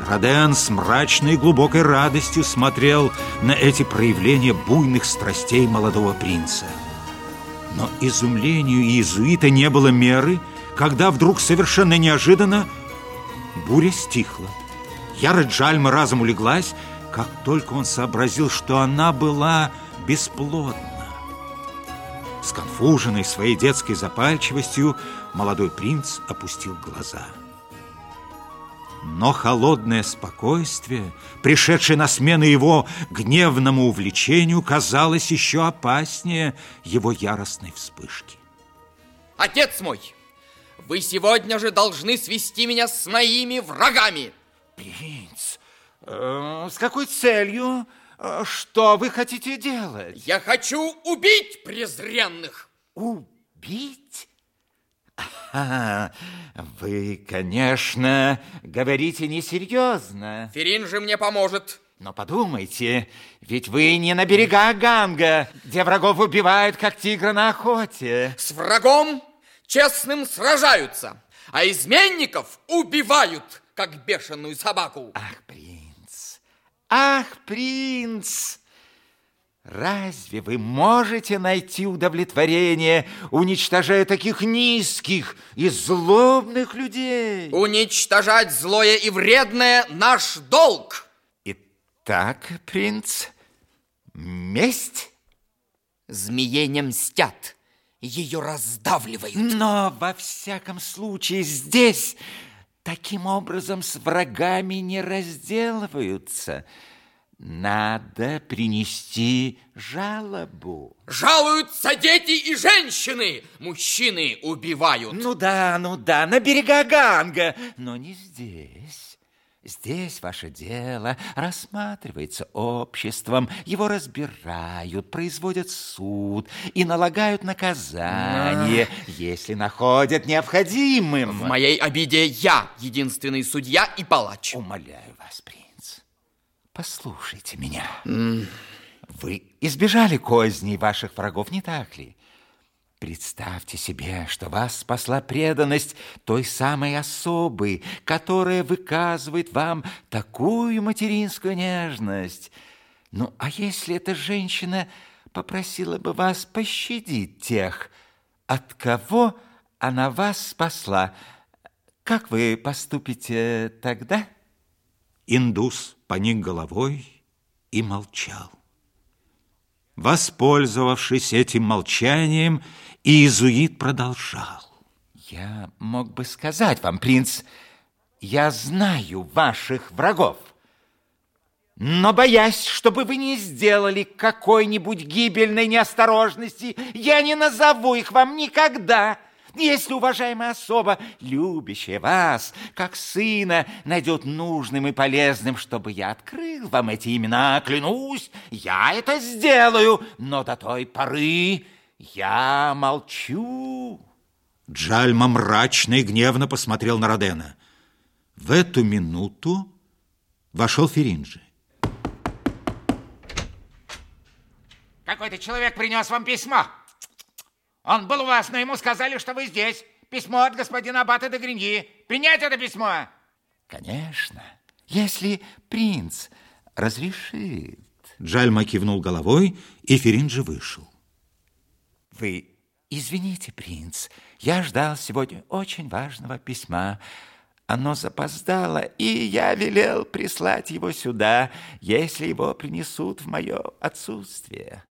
Роден с мрачной и глубокой радостью смотрел на эти проявления буйных страстей молодого принца. Но изумлению иезуита не было меры, когда вдруг совершенно неожиданно буря стихла. Ярость Джальма разом улеглась, как только он сообразил, что она была бесплодна. Сконфуженный своей детской запальчивостью, молодой принц опустил глаза. Но холодное спокойствие, пришедшее на смену его гневному увлечению, казалось еще опаснее его яростной вспышки. Отец мой, вы сегодня же должны свести меня с моими врагами. Принц, э, с какой целью? Э, что вы хотите делать? Я хочу убить презренных. Убить? А, вы, конечно, говорите несерьезно. Ферин же мне поможет. Но подумайте, ведь вы не на берега Ганга, где врагов убивают, как тигра на охоте. С врагом честным сражаются, а изменников убивают, как бешеную собаку. Ах, принц, ах, принц! Разве вы можете найти удовлетворение, уничтожая таких низких и злобных людей? Уничтожать злое и вредное – наш долг. Итак, принц, месть? Змее не мстят, ее раздавливают. Но во всяком случае здесь таким образом с врагами не разделываются – надо принести жалобу. Жалуются дети и женщины. Мужчины убивают. Ну да, ну да, на берега Ганга. Но не здесь. Здесь ваше дело рассматривается обществом, его разбирают, производят суд и налагают наказание, а... если находят необходимым. В моей обиде я единственный судья и палач. Умоляю вас, принц. Послушайте меня. Вы избежали козней ваших врагов, не так ли? Представьте себе, что вас спасла преданность той самой особы, которая выказывает вам такую материнскую нежность. Ну, а если эта женщина попросила бы вас пощадить тех, от кого она вас спасла, как вы поступите тогда? Индус поник головой и молчал. Воспользовавшись этим молчанием, иезуит продолжал. Я мог бы сказать вам, принц, я знаю ваших врагов. Но боясь, чтобы вы не сделали какой-нибудь гибельной неосторожности, я не назову их вам никогда. Если уважаемая особа, любящая вас, как сына, найдет нужным и полезным, чтобы я открыл вам эти имена, клянусь, я это сделаю, но до той поры я молчу. Джальма мрачно и гневно посмотрел на Родена. В эту минуту вошел Феринджи. Какой-то человек принес вам письмо. Он был у вас, но ему сказали, что вы здесь. Письмо от господина Аббата де Гриньи. Принять это письмо? Конечно, если принц разрешит. Джальма кивнул головой, и Феринджи вышел. Вы извините, принц, я ждал сегодня очень важного письма. Оно запоздало, и я велел прислать его сюда, если его принесут в мое отсутствие.